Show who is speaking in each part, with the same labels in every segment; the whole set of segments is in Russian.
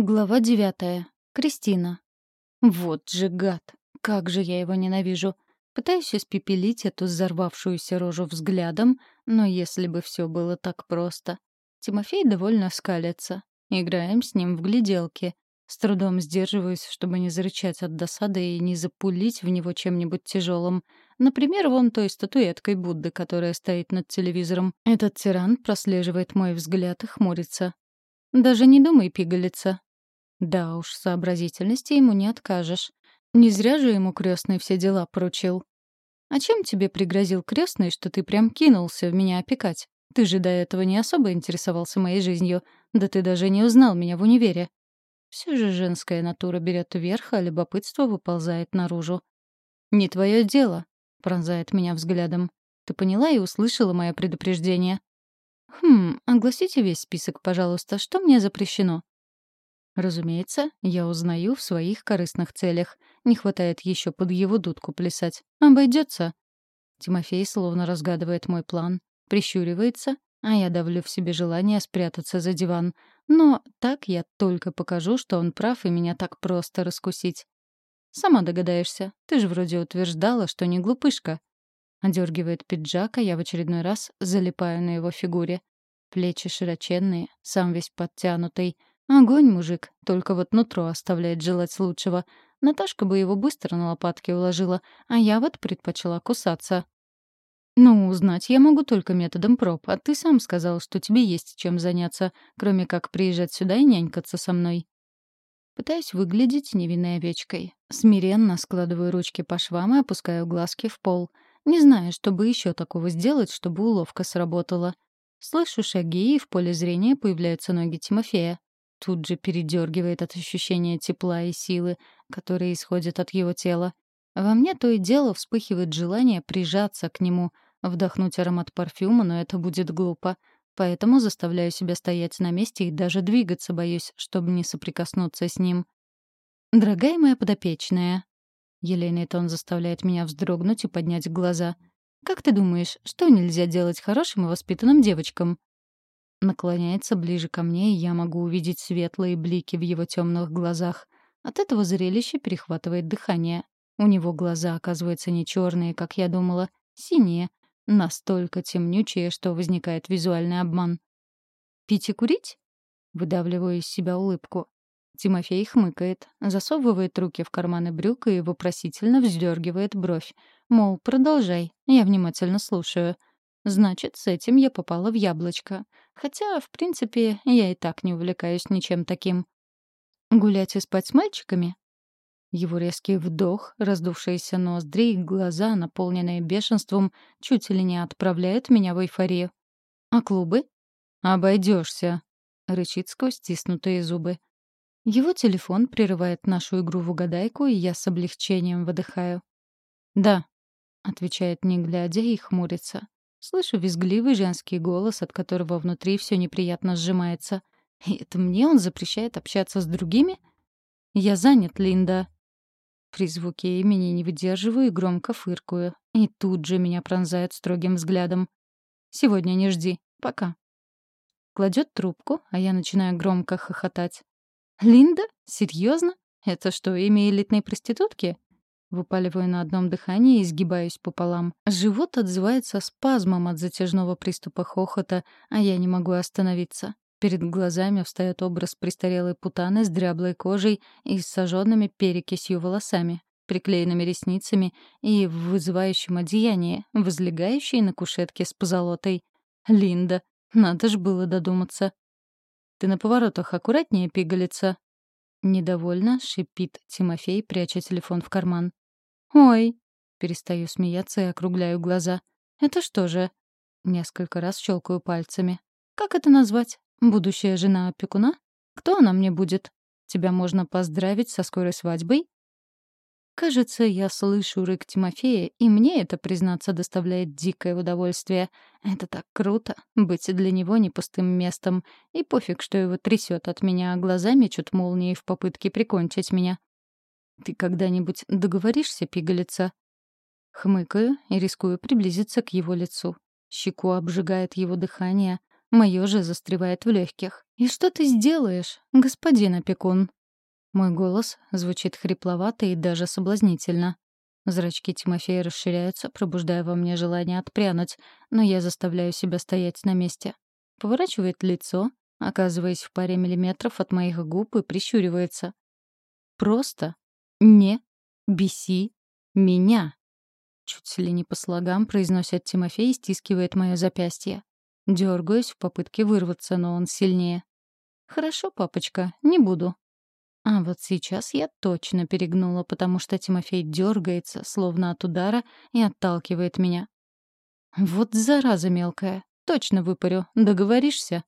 Speaker 1: Глава девятая. Кристина. Вот же гад! Как же я его ненавижу! Пытаюсь испепелить эту взорвавшуюся рожу взглядом, но если бы все было так просто. Тимофей довольно скалится. Играем с ним в гляделки. С трудом сдерживаюсь, чтобы не зарычать от досады и не запулить в него чем-нибудь тяжелым. Например, вон той статуэткой Будды, которая стоит над телевизором. Этот тиран прослеживает мой взгляд и хмурится. «Даже не думай пигалиться», да уж, сообразительности ему не откажешь. Не зря же ему крестный все дела поручил. А чем тебе пригрозил крестный, что ты прям кинулся в меня опекать? Ты же до этого не особо интересовался моей жизнью, да ты даже не узнал меня в универе. Все же женская натура берет вверх, а любопытство выползает наружу. «Не твое дело», — пронзает меня взглядом. «Ты поняла и услышала мое предупреждение?» «Хм, огласите весь список, пожалуйста. Что мне запрещено?» Разумеется, я узнаю в своих корыстных целях. Не хватает еще под его дудку плясать. Обойдется. Тимофей словно разгадывает мой план, прищуривается, а я давлю в себе желание спрятаться за диван. Но так я только покажу, что он прав, и меня так просто раскусить. «Сама догадаешься. Ты же вроде утверждала, что не глупышка». Одергивает пиджак, а я в очередной раз залипаю на его фигуре. Плечи широченные, сам весь подтянутый — Огонь, мужик, только вот нутро оставляет желать лучшего. Наташка бы его быстро на лопатки уложила, а я вот предпочла кусаться. «Ну, узнать я могу только методом проб, а ты сам сказал, что тебе есть чем заняться, кроме как приезжать сюда и нянькаться со мной». Пытаюсь выглядеть невинной овечкой. Смиренно складываю ручки по швам и опускаю глазки в пол. Не знаю, чтобы еще такого сделать, чтобы уловка сработала. Слышу шаги, и в поле зрения появляются ноги Тимофея. Тут же передергивает от ощущения тепла и силы, которые исходят от его тела. Во мне то и дело вспыхивает желание прижаться к нему, вдохнуть аромат парфюма, но это будет глупо. Поэтому заставляю себя стоять на месте и даже двигаться боюсь, чтобы не соприкоснуться с ним. «Дорогая моя подопечная», — елейный тон заставляет меня вздрогнуть и поднять глаза. «Как ты думаешь, что нельзя делать хорошим и воспитанным девочкам?» Наклоняется ближе ко мне, и я могу увидеть светлые блики в его темных глазах. От этого зрелища перехватывает дыхание. У него глаза, оказывается, не черные, как я думала, синие, настолько темнючие, что возникает визуальный обман. «Пить и курить?» Выдавливаю из себя улыбку. Тимофей хмыкает, засовывает руки в карманы брюк и вопросительно вздергивает бровь. Мол, продолжай, я внимательно слушаю. Значит, с этим я попала в яблочко. Хотя, в принципе, я и так не увлекаюсь ничем таким. Гулять и спать с мальчиками? Его резкий вдох, раздувшиеся ноздри и глаза, наполненные бешенством, чуть ли не отправляют меня в эйфорию. А клубы? Обойдешься, рычит сквозь стиснутые зубы. Его телефон прерывает нашу игру в угадайку, и я с облегчением выдыхаю. «Да», — отвечает не глядя и хмурится. Слышу визгливый женский голос, от которого внутри все неприятно сжимается. И это мне он запрещает общаться с другими? Я занят, Линда. При звуке имени не выдерживаю и громко фыркую. И тут же меня пронзает строгим взглядом. Сегодня не жди. Пока. Кладет трубку, а я начинаю громко хохотать. «Линда? Серьезно? Это что, имя элитной проститутки?» Выпаливаю на одном дыхании и изгибаюсь пополам. Живот отзывается спазмом от затяжного приступа хохота, а я не могу остановиться. Перед глазами встает образ престарелой путаны с дряблой кожей и с сожженными перекисью волосами, приклеенными ресницами и в вызывающем одеянии, возлегающей на кушетке с позолотой. Линда, надо ж было додуматься. «Ты на поворотах аккуратнее, пигалица», Недовольно шипит Тимофей, пряча телефон в карман. «Ой!» — перестаю смеяться и округляю глаза. «Это что же?» Несколько раз щелкаю пальцами. «Как это назвать? Будущая жена опекуна? Кто она мне будет? Тебя можно поздравить со скорой свадьбой?» Кажется, я слышу рык Тимофея, и мне это, признаться, доставляет дикое удовольствие. Это так круто — быть для него не пустым местом. И пофиг, что его трясет от меня, а глаза мечут молнией в попытке прикончить меня. «Ты когда-нибудь договоришься, пигалица?» Хмыкаю и рискую приблизиться к его лицу. Щеку обжигает его дыхание, Мое же застревает в легких. «И что ты сделаешь, господин опекун?» Мой голос звучит хрипловато и даже соблазнительно. Зрачки Тимофея расширяются, пробуждая во мне желание отпрянуть, но я заставляю себя стоять на месте. Поворачивает лицо, оказываясь в паре миллиметров от моих губ и прищуривается. Просто не беси меня. Чуть ли не по слогам произносит Тимофей и стискивает мое запястье. Дергаюсь в попытке вырваться, но он сильнее. «Хорошо, папочка, не буду». А вот сейчас я точно перегнула, потому что Тимофей дергается, словно от удара, и отталкивает меня. «Вот зараза мелкая. Точно выпарю. Договоришься?»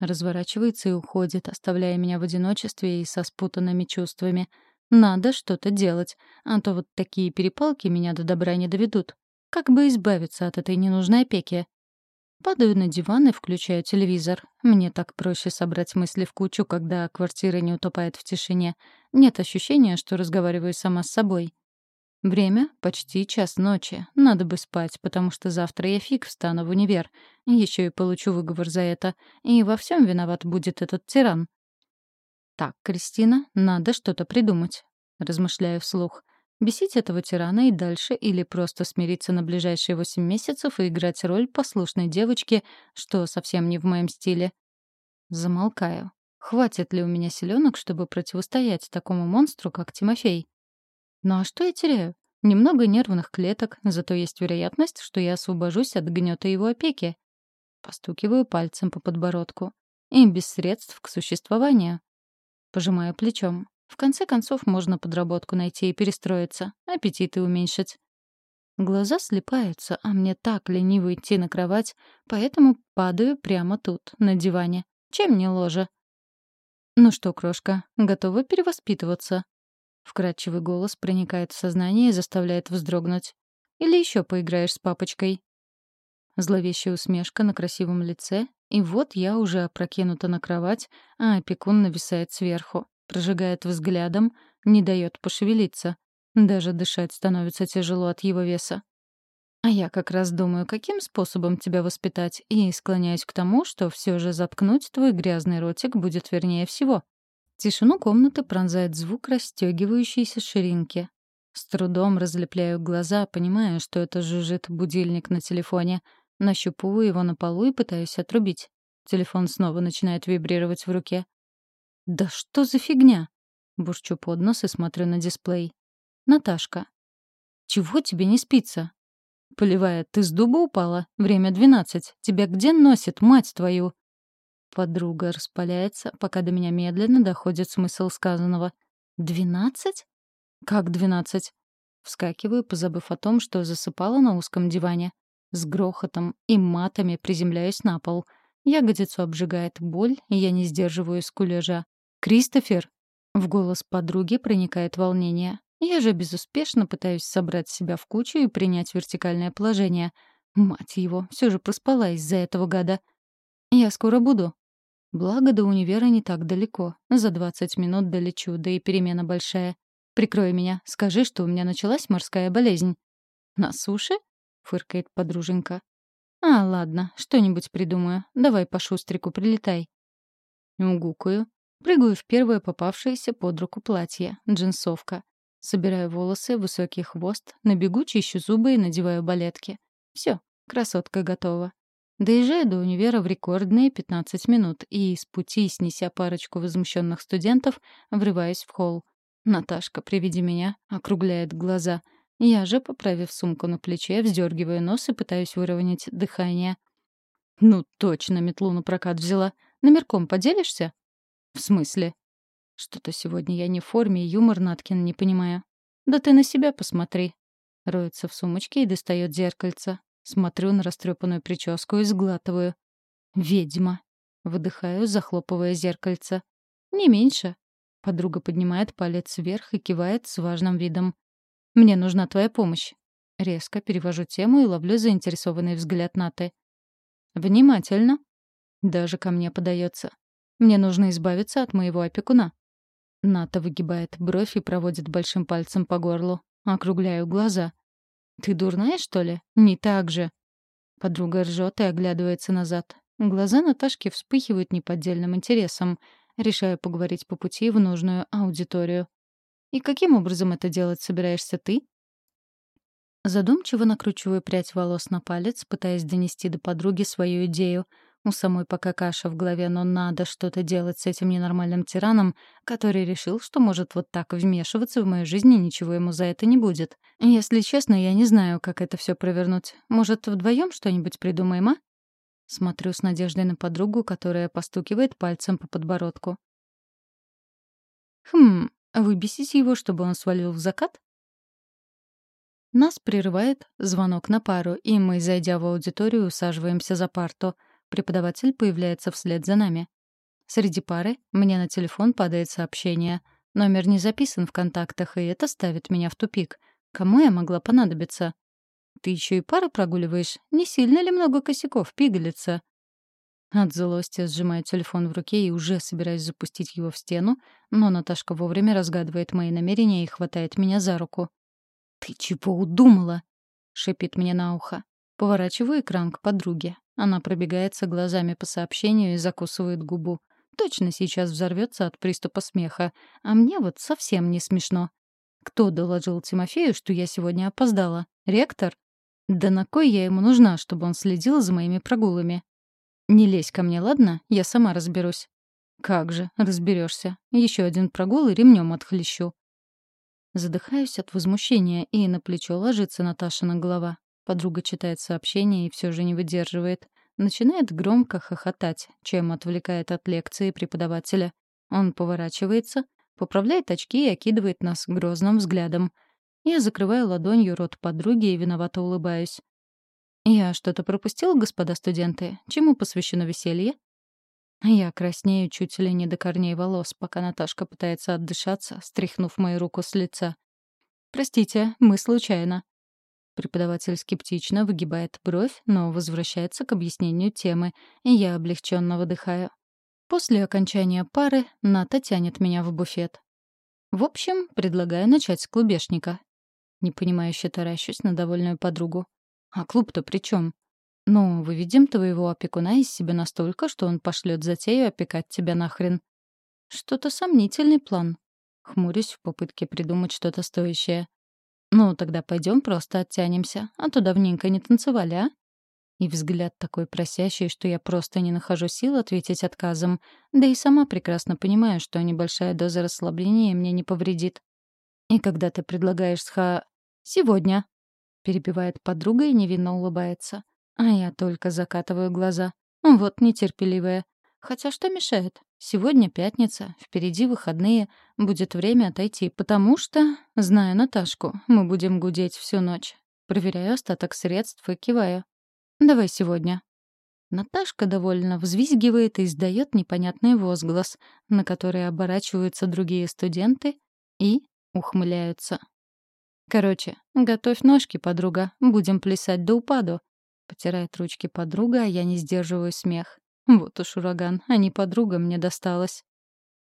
Speaker 1: Разворачивается и уходит, оставляя меня в одиночестве и со спутанными чувствами. Надо что-то делать, а то вот такие перепалки меня до добра не доведут. Как бы избавиться от этой ненужной опеки? Падаю на диван и включаю телевизор. Мне так проще собрать мысли в кучу, когда квартира не утопает в тишине. Нет ощущения, что разговариваю сама с собой. Время — почти час ночи. Надо бы спать, потому что завтра я фиг встану в универ. Еще и получу выговор за это. И во всем виноват будет этот тиран. «Так, Кристина, надо что-то придумать», — размышляю вслух. Бесить этого тирана и дальше или просто смириться на ближайшие восемь месяцев и играть роль послушной девочки, что совсем не в моем стиле. Замолкаю. Хватит ли у меня силёнок, чтобы противостоять такому монстру, как Тимофей? Ну а что я теряю? Немного нервных клеток, зато есть вероятность, что я освобожусь от гнёта его опеки. Постукиваю пальцем по подбородку. И без средств к существованию. Пожимаю плечом. В конце концов, можно подработку найти и перестроиться, аппетиты уменьшить. Глаза слепаются, а мне так лениво идти на кровать, поэтому падаю прямо тут, на диване. Чем не ложа? «Ну что, крошка, готова перевоспитываться?» Вкрадчивый голос проникает в сознание и заставляет вздрогнуть. «Или еще поиграешь с папочкой?» Зловещая усмешка на красивом лице, и вот я уже опрокинута на кровать, а опекун нависает сверху прожигает взглядом, не дает пошевелиться. Даже дышать становится тяжело от его веса. А я как раз думаю, каким способом тебя воспитать, и склоняюсь к тому, что все же заткнуть твой грязный ротик будет вернее всего. Тишину комнаты пронзает звук расстегивающейся ширинки. С трудом разлепляю глаза, понимая, что это жужжит будильник на телефоне. Нащупываю его на полу и пытаюсь отрубить. Телефон снова начинает вибрировать в руке. «Да что за фигня?» Бурчу под нос и смотрю на дисплей. «Наташка». «Чего тебе не спится?» Полевая, ты с дуба упала? Время двенадцать. Тебя где носит, мать твою?» Подруга распаляется, пока до меня медленно доходит смысл сказанного. «Двенадцать? Как двенадцать?» Вскакиваю, позабыв о том, что засыпала на узком диване. С грохотом и матами приземляюсь на пол. Ягодицу обжигает боль, и я не сдерживаю скулежа. «Кристофер!» — в голос подруги проникает волнение. Я же безуспешно пытаюсь собрать себя в кучу и принять вертикальное положение. Мать его, все же проспала из-за этого гада. Я скоро буду. Благо, до универа не так далеко. За 20 минут долечу, да и перемена большая. Прикрой меня, скажи, что у меня началась морская болезнь. «На суше?» — фыркает подруженька. «А, ладно, что-нибудь придумаю. Давай по шустрику прилетай». Угукаю, Прыгаю в первое попавшееся под руку платье — джинсовка. Собираю волосы, высокий хвост, на бегу чищу зубы и надеваю балетки. Все, красотка готова. Доезжаю до универа в рекордные 15 минут и с пути, снеся парочку возмущенных студентов, врываюсь в холл. Наташка, приведи меня, округляет глаза. Я же, поправив сумку на плече, вздергиваю нос и пытаюсь выровнять дыхание. «Ну, точно метлу на прокат взяла. Номерком поделишься?» «В смысле?» «Что-то сегодня я не в форме, и юмор Наткин не понимаю». «Да ты на себя посмотри». Роется в сумочке и достает зеркальце. Смотрю на растрепанную прическу и сглатываю. «Ведьма». Выдыхаю, захлопывая зеркальце. «Не меньше». Подруга поднимает палец вверх и кивает с важным видом. «Мне нужна твоя помощь». Резко перевожу тему и ловлю заинтересованный взгляд Наты. «Внимательно». Даже ко мне подается. Мне нужно избавиться от моего опекуна». Ната выгибает бровь и проводит большим пальцем по горлу. Округляю глаза. «Ты дурная, что ли? Не так же». Подруга ржет и оглядывается назад. Глаза Наташки вспыхивают неподдельным интересом. Решаю поговорить по пути в нужную аудиторию. «И каким образом это делать собираешься ты?» Задумчиво накручиваю прядь волос на палец, пытаясь донести до подруги свою идею. У самой пока каша в голове, но надо что-то делать с этим ненормальным тираном, который решил, что может вот так вмешиваться в мою жизнь, и ничего ему за это не будет. Если честно, я не знаю, как это все провернуть. Может, вдвоем что-нибудь придумаем, а? Смотрю с надеждой на подругу, которая постукивает пальцем по подбородку. «Хм, выбесить его, чтобы он свалил в закат?» Нас прерывает звонок на пару, и мы, зайдя в аудиторию, усаживаемся за парту. Преподаватель появляется вслед за нами. Среди пары мне на телефон падает сообщение. Номер не записан в контактах, и это ставит меня в тупик. Кому я могла понадобиться? Ты еще и пары прогуливаешь? Не сильно ли много косяков, пигалица? От злости сжимаю телефон в руке и уже собираюсь запустить его в стену, но Наташка вовремя разгадывает мои намерения и хватает меня за руку. «Ты чего удумала?» — шипит мне на ухо. Поворачиваю экран к подруге. Она пробегается глазами по сообщению и закусывает губу. Точно сейчас взорвется от приступа смеха. А мне вот совсем не смешно. Кто доложил Тимофею, что я сегодня опоздала? Ректор? Да на кой я ему нужна, чтобы он следил за моими прогулами? Не лезь ко мне, ладно? Я сама разберусь. Как же, разберешься. Еще один прогул и ремнем отхлещу. Задыхаюсь от возмущения, и на плечо ложится Наташина голова. Подруга читает сообщение и все же не выдерживает. Начинает громко хохотать, чем отвлекает от лекции преподавателя. Он поворачивается, поправляет очки и окидывает нас грозным взглядом. Я закрываю ладонью рот подруги и виновато улыбаюсь. «Я что-то пропустила, господа студенты? Чему посвящено веселье?» Я краснею чуть ли не до корней волос, пока Наташка пытается отдышаться, стряхнув мою руку с лица. «Простите, мы случайно». Преподаватель скептично выгибает бровь, но возвращается к объяснению темы, и я облегченно выдыхаю. После окончания пары Ната тянет меня в буфет. В общем, предлагаю начать с клубешника. Непонимающе таращусь на довольную подругу. А клуб-то при чем? «Ну, выведем твоего опекуна из себя настолько, что он пошлет затею опекать тебя нахрен». «Что-то сомнительный план», — хмурюсь в попытке придумать что-то стоящее. «Ну, тогда пойдем просто оттянемся, а то давненько не танцевали, а?» И взгляд такой просящий, что я просто не нахожу сил ответить отказом, да и сама прекрасно понимаю, что небольшая доза расслабления мне не повредит. «И когда ты предлагаешь сха...» «Сегодня», — перебивает подруга и невинно улыбается. А я только закатываю глаза. Вот нетерпеливая. Хотя что мешает? Сегодня пятница, впереди выходные, будет время отойти, потому что, зная Наташку, мы будем гудеть всю ночь. Проверяю остаток средств и киваю. «Давай сегодня». Наташка довольно взвизгивает и издает непонятный возглас, на который оборачиваются другие студенты и ухмыляются. «Короче, готовь ножки, подруга, будем плясать до упаду. Потирает ручки подруга, а я не сдерживаю смех. Вот уж ураган, а не подруга мне досталась.